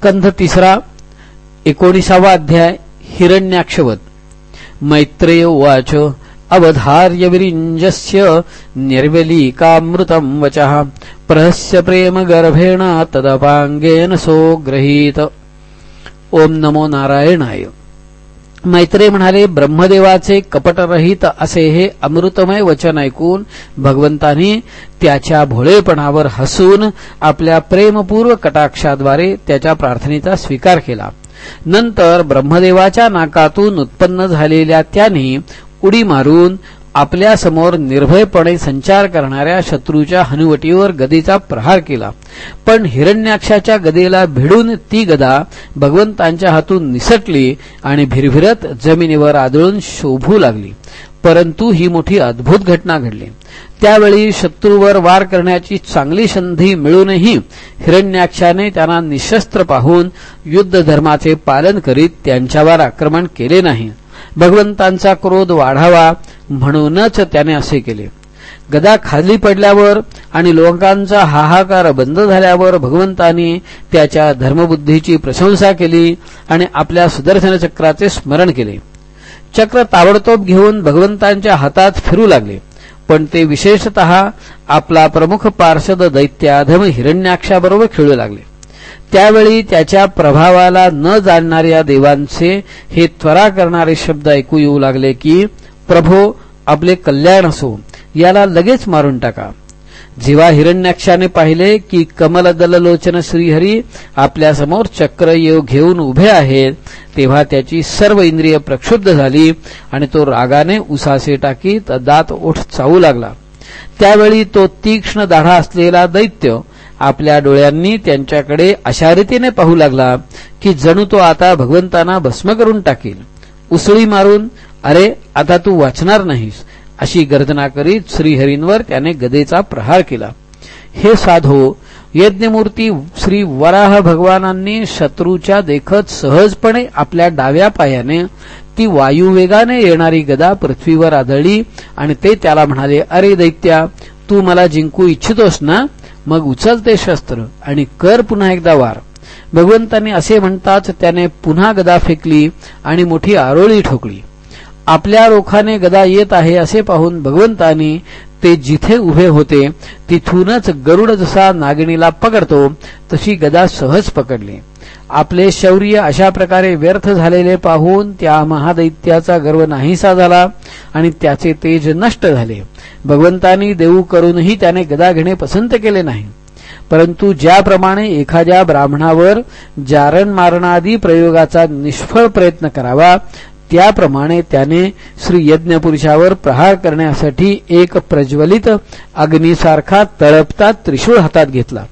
स्कंध तिसरा एकोणीसावा अध्याय हिरण्याक्षवत मैत्रेय उवाच अवधार्य विरिञ्जस्य निर्वलीकामृतम् वचः प्रहस्य प्रेमगर्भेण तदपाङ्गेन सोग्रहीत ओम नमो नारायणाय. मैत्रे म्हणाले ब्रह्मदेवाचे कपटरहित असे हे अमृतमय वचन ऐकून भगवंतानी त्याच्या भोळेपणावर हसून आपल्या प्रेमपूर्व कटाक्षाद्वारे त्याच्या प्रार्थनेचा स्वीकार केला. नंतर ब्रह्मदेवाच्या नाकातून उत्पन्न झालेल्या त्यांनी उडी मारून आपल्यासमोर निर्भयपणे संचार करणाऱ्या शत्रूच्या हनुवटीवर गदेचा प्रहार केला. पण हिरण्याक्षाच्या गदेला भिडून ती गदा भगवंतांच्या हातून निसटली आणि भिरभिरत जमिनीवर आदळून शोभू लागली. परंतु ही मोठी अद्भुत घटना घडली. त्यावेळी शत्रूवर वार करण्याची चांगली संधी मिळूनही हिरण्याक्षाने त्यांना निशस्त्र पाहून युद्ध धर्माचे पालन करीत त्यांच्यावर आक्रमण केले नाही. भगवंतांचा क्रोध वाढावा म्हणूनच त्याने असे केले. गदा खाली पडल्यावर आणि लोकांचा हाहाकार बंद झाल्यावर भगवंतांनी त्याच्या धर्मबुद्धीची प्रशंसा केली आणि आपल्या सुदर्शन चक्राचे स्मरण केले. चक्र ताबडतोब घेऊन भगवंतांच्या हातात फिरू लागले. पण ते विशेषत आपला प्रमुख पार्षद दैत्याधम हिरण्याक्षाबरोबर खेळू लागले. त्यावेळी त्याच्या प्रभावाला न जाणणाऱ्या देवांचे हे त्वरा करणारे शब्द ऐकू येऊ लागले की प्रभो आपले कल्याण असो याला लगेच मारून टाका. जेव्हा हिरण्याक्षाने पाहिले की कमल दललोचन श्रीहरी आपल्यासमोर चक्र घेऊन उभे आहेत तेव्हा त्याची सर्व इंद्रिय प्रक्षुब्ध झाली आणि तो रागाने उसासे टाकीत दात ओठ चावू लागला. त्यावेळी तो तीक्ष्ण दाढा असलेला दैत्य आपल्या डोळ्यांनी त्यांच्याकडे अशा रीतीने पाहू लागला की जणू तो आता भगवंतांना भस्म करून टाकील. उसळी मारून अरे आता तू वाचणार नाहीस. अशी गर्जना करीत श्रीहरींवर त्याने गदेचा प्रहार केला. हे साधो यज्ञमूर्ती श्री वराह भगवानांनी शत्रूच्या देखत सहजपणे आपल्या डाव्या पायाने ती वायुवेगाने येणारी गदा पृथ्वीवर आदळली आणि ते त्याला म्हणाले अरे दैत्या तू मला जिंकू इच्छितोस ना? मग उचल ते शस्त्र आणि कर पुन्हा एकदा वार. भगवंतांनी असे म्हणताच त्याने पुन्हा गदा फेकली आणि मोठी आरोळी ठोकली. आपल्या रोखाने गदा येत आहे असे पाहून भगवंतांनी ते जिथे उभे होते तिथूनच गरुड जसा नागिणीला पकडतो तशी गदा सहज पकडली. आपले शौर्य अशा प्रकारे व्यर्थ झालेले पाहून त्या महादैत्याचा गर्व नाहीसा झाला आणि त्याचे तेज नष्ट झाले. भगवंतांनी देऊ करूनही त्याने गदा घेणे पसंत केले नाही. परंतु ज्याप्रमाणे एखाद्या ब्राह्मणावर जारण मारणादी प्रयोगाचा निष्फळ प्रयत्न करावा त्याप्रमाणे त्याने श्री यज्ञपुरुषावर प्रहार करण्यासाठी एक प्रज्वलित अग्नीसारखा तळपता त्रिशूळ हातात घेतला.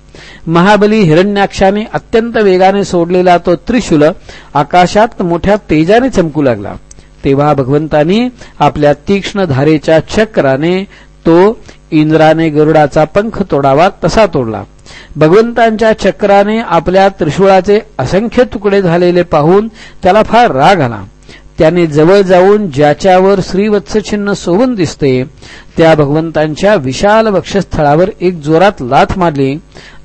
महाबली हिरण्याक्षाने अत्यंत वेगाने सोडलेला तो त्रिशूल आकाशात मोठ्या तेजाने चमकू लागला. तेव्हा भगवंतानी आपल्या तीक्ष्ण धारेच्या चक्राने तो इंद्राने गरुडाचा पंख तोडावा तसा तोडला. भगवंतांच्या चक्राने आपल्या त्रिशूळाचे असंख्य तुकडे झालेले पाहून त्याला फार राग आला. त्याने जवळ जाऊन ज्याच्यावर श्रीवत्सचिन्ह सोबून दिसते त्या भगवंतांच्या विशाल वक्षस्थळावर एक जोरात लाथ मारली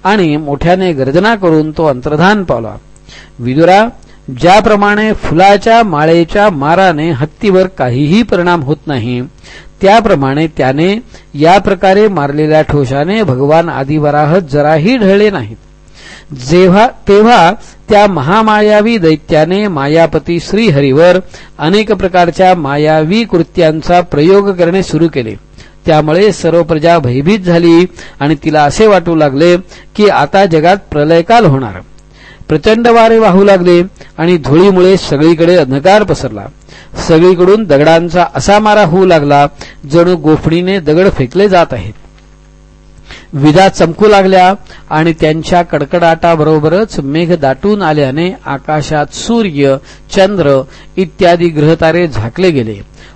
आणि मोठ्याने गर्जना करून तो अंतर्धान पावला. विदुरा ज्याप्रमाणे फुलाच्या माळेच्या माराने हत्तीवर काहीही परिणाम होत नाही त्याप्रमाणे त्याने या प्रकारे मारलेल्या ठोशाने भगवान आदिवराह जराही ढळले नाहीत. जेव्हा तेव्हा त्या महामायावी दैत्याने मायापती श्रीहरीवर अनेक प्रकारच्या मायावी कृत्यांचा प्रयोग करणे सुरू केले. त्यामुळे सर्व प्रजा भयभीत झाली आणि तिला असे वाटू लागले की आता जगात प्रलयकाल होणार. प्रचंड वारे वाहू लागले आणि धुळीमुळे सगळीकडे अंधकार पसरला. सगळीकडून दगडांचा असा मारा होऊ लागला जणू गोफणीने दगड फेकले जात आहेत. विदा चमकू लागल्या आणि त्यांच्या कडकडाटाबरोबरच मेघ दाटून आल्याने आकाशात सूर्य चंद्र इत्यादी ग्रहतारे झाकले गेले.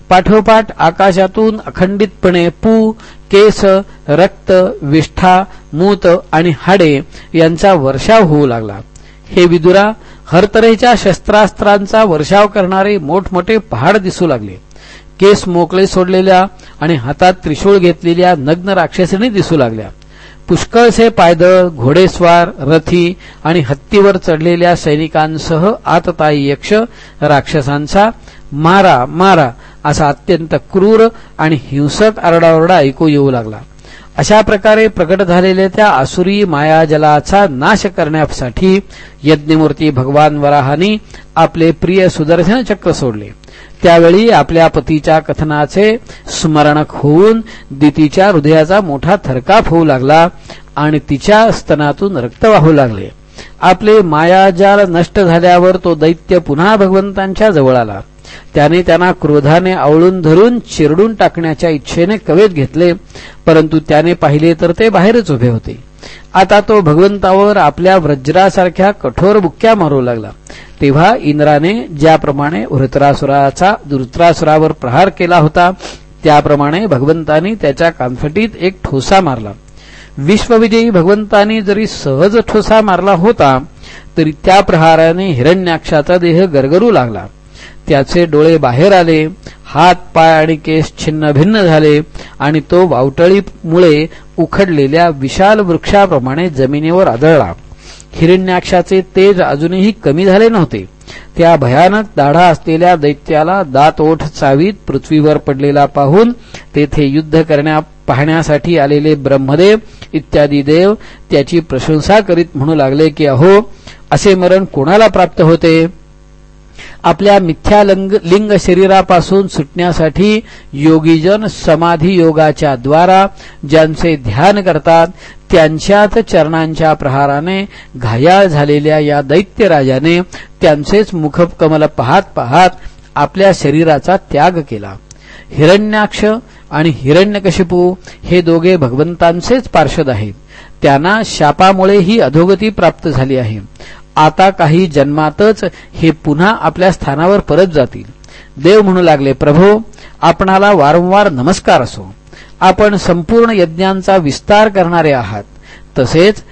पाठोपाठ आकाशातून अखंडितपणे पू केस रक्त विष्ठा मूत आणि हाडे यांचा वर्षाव होऊ लागला. हे विदुरा हरतरेच्या शस्त्रास्त्रांचा वर्षाव करणारे मोठमोठे पहाड दिसू लागले. केस मोकळे सोडलेल्या आणि हातात त्रिशूळ घेतलेल्या नग्न राक्षसिणी दिसू लागल्या. पुष्कळसे पायदळ घोडेस्वार रथी आणि हत्तीवर चढलेल्या सैनिकांसह आतताई यक्ष राक्षसांचा मारा मारा असा अत्यंत क्रूर आणि हिंसक आरडाओरडा ऐकू येऊ लागला. अशा प्रकारे प्रकट झालेल्या त्या आसुरी मायाजलाचा नाश करण्यासाठी यज्ञमूर्ती भगवान वराहानी आपले प्रिय सुदर्शन चक्र सोडले. त्यावेळी आपल्या पतीच्या कथनाचे स्मरणक होऊन दितीच्या हृदयाचा मोठा थरकाप होऊ लागला आणि तिच्या स्तनातून रक्त वाहू लागले. आपले मायाजाल नष्ट झाल्यावर तो दैत्य पुन्हा भगवंतांच्या जवळ आला. त्याने त्यांना क्रोधाने आवळून धरून चिरडून टाकण्याच्या इच्छेने कवेत घेतले परंतु त्याने पाहिले तर ते बाहेरच उभे होते. आता तो भगवंतावर आपल्या वज्रासारख्या कठोर बुक्क्या मारू लागला. तेव्हा इंद्राने ज्याप्रमाणे वृत्रासुराचा वृत्रासुरावर प्रहार केला होता त्याप्रमाणे भगवंतानी त्याच्या कानफटीत एक ठोसा मारला. विश्वविजयी भगवंतानी जरी सहज ठोसा मारला होता तरी त्या प्रहाराने हिरण्याक्षाचा देह गरगरू लागला. त्याचे डोळे बाहेर आले हात पाय आणि केस छिन्न भिन्न झाले आणि तो वावटळीमुळे उखडलेल्या विशाल वृक्षाप्रमाणे जमिनीवर आदळला. हिरण्याक्षाचे तेज अजूनही कमी झाले नव्हते. त्या भयानक दाढा असलेल्या दैत्याला दात ओठ चावीत पृथ्वीवर पडलेला पाहून तेथे युद्ध करण्या पाहण्यासाठी आलेले ब्रह्मदेव इत्यादी देव त्याची प्रशंसा करीत म्हणू लागले की अहो असे मरण कोणाला प्राप्त होते? आपल्या मिथ्या लिंग शरीरापासून सुटण्यासाठी योगीजन समाधी योगाच्या द्वारा ज्यांचे ध्यान करतात त्यांच्याच चरणांच्या प्रहाराने घायाळ झालेल्या या दैत्यराजाने त्यांचेच मुखकमल पाहत पाहत आपल्या शरीराचा त्याग केला. हिरण्याक्ष आणि हिरण्यकशिपू हे दोघे भगवंतांचेच पार्षद आहेत. त्यांना शापामुळे ही अधोगती प्राप्त झाली आहे. आता काही जन्मातच हे पुन्हा आपल्या स्थानावर परत जातील. देव म्हणू लागले प्रभो आपणाला वारंवार नमस्कार असो. आपण संपूर्ण यज्ञांचा विस्तार करणारे आहात. तसेच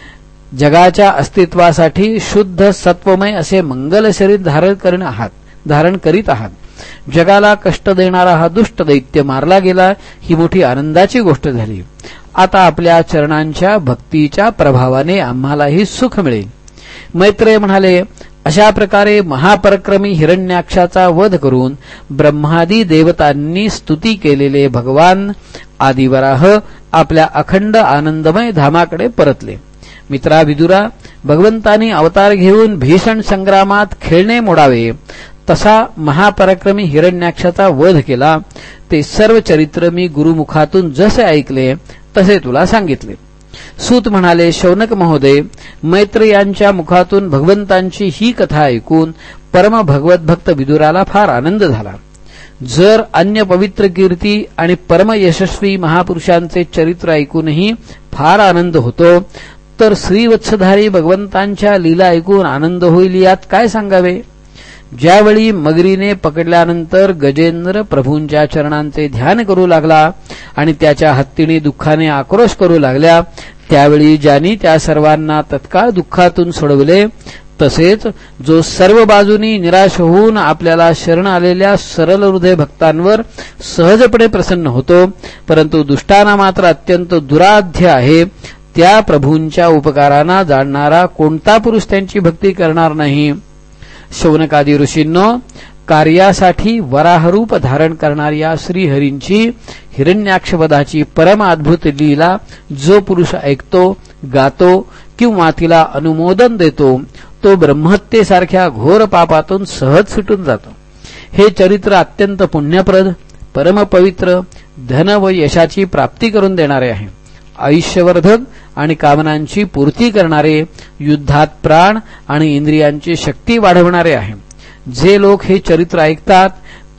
जगाच्या अस्तित्वासाठी शुद्ध सत्वमय असे मंगल शरीर धारण करीत आहात धारण करीत आहात. जगाला कष्ट देणारा हा दुष्ट दैत्य मारला गेला ही मोठी आनंदाची गोष्ट झाली. आता आपल्या चरणांच्या भक्तीच्या प्रभावाने आम्हालाही सुख मिळेल. मैत्रेय म्हणाले अशा प्रकारे महापरक्रमी हिरण्याक्षाचा वध करून ब्रह्मादी देवतांनी स्तुती केलेले भगवान आदिवराह आपल्या अखंड आनंदमय धामाकडे परतले. मित्रा विदुरा भगवंतानी अवतार घेऊन भीषण संग्रामात खेळणे मोडावे. तसा महापराक्रमी हिरण्याक्षाचा वध केला ते सर्व चरित्र मी गुरुमुखातून जसे ऐकले तसे तुला सांगितले. सूत म्हणाले शौनक महोदय मैत्र यांच्या मुखातून भगवंतांची ही कथा ऐकून परम भगवत भक्त विदुराला फार आनंद झाला. जर अन्य पवित्र कीर्ती आणि परम यशस्वी महापुरुषांचे चरित्र ऐकूनही फार आनंद होतो तर श्रीवत्सधारी भगवंतांच्या लीला ऐकून आनंद होईल यात काय सांगावे? ज्यावेळी मगरीने पकडल्यानंतर गजेंद्र प्रभूंच्या चरणांचे ध्यान करू लागला आणि त्याच्या हत्तीने दुःखाने आक्रोश करू लागल्या त्यावेळी ज्यांनी त्या सर्वांना तत्काळ दुःखातून सोडवले तसेच जो सर्व बाजूनी निराश होऊन आपल्याला शरण आलेल्या सरल हृदय भक्तांवर सहजपणे प्रसन्न होतो परंतु दुष्टांना मात्र अत्यंत दुराध्य आहे त्या प्रभूंच्या उपकारांना जाणणारा कोणता पुरुष त्यांची भक्ती करणार नाही. शौनकादी ऋषींनो कार्यासाठी वराहरूप धारण करणाऱ्या श्रीहरींची हिरण्याक्षपदाची परम अद्भुत लीला जो पुरुष ऐकतो गातो किंवा तिला अनुमोदन देतो तो ब्रह्मत्येसारख्या घोर पापातून सहज सुटून जातो. हे चरित्र अत्यंत पुण्यप्रद परमपवित्र धन व यशाची प्राप्ती करून देणारे आहे. आयुष्यवर्धक आणि कामनांची पूर्ती करणारे युद्धात प्राण आणि इंद्रियांची शक्ती वाढवणारे आहे. जे लोक हे चरित्र ऐकतात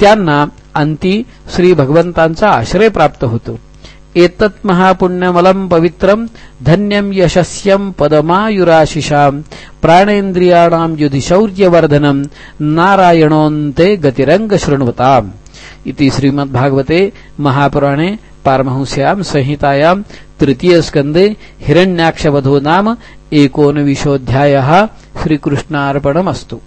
त्यांना अंती श्री भगवंतांचा आश्रय प्राप्त होतो. एतत् महापुण्यमलम पवित्रम धन्यम यशस्यम पदमायुराशिषाम प्राणेंद्रियाणाम युधिशौर्यवर्धनम नारायणोन्ते गतिरंग शृण्वताम इति श्रीमद्भागवते महापुराणे पारमहंस्यां संहितायां तृतीयस्कन्धे हिरण्याक्षवधो नाम एकोनविशोऽध्यायः. श्रीकृष्णार्पणमस्तु.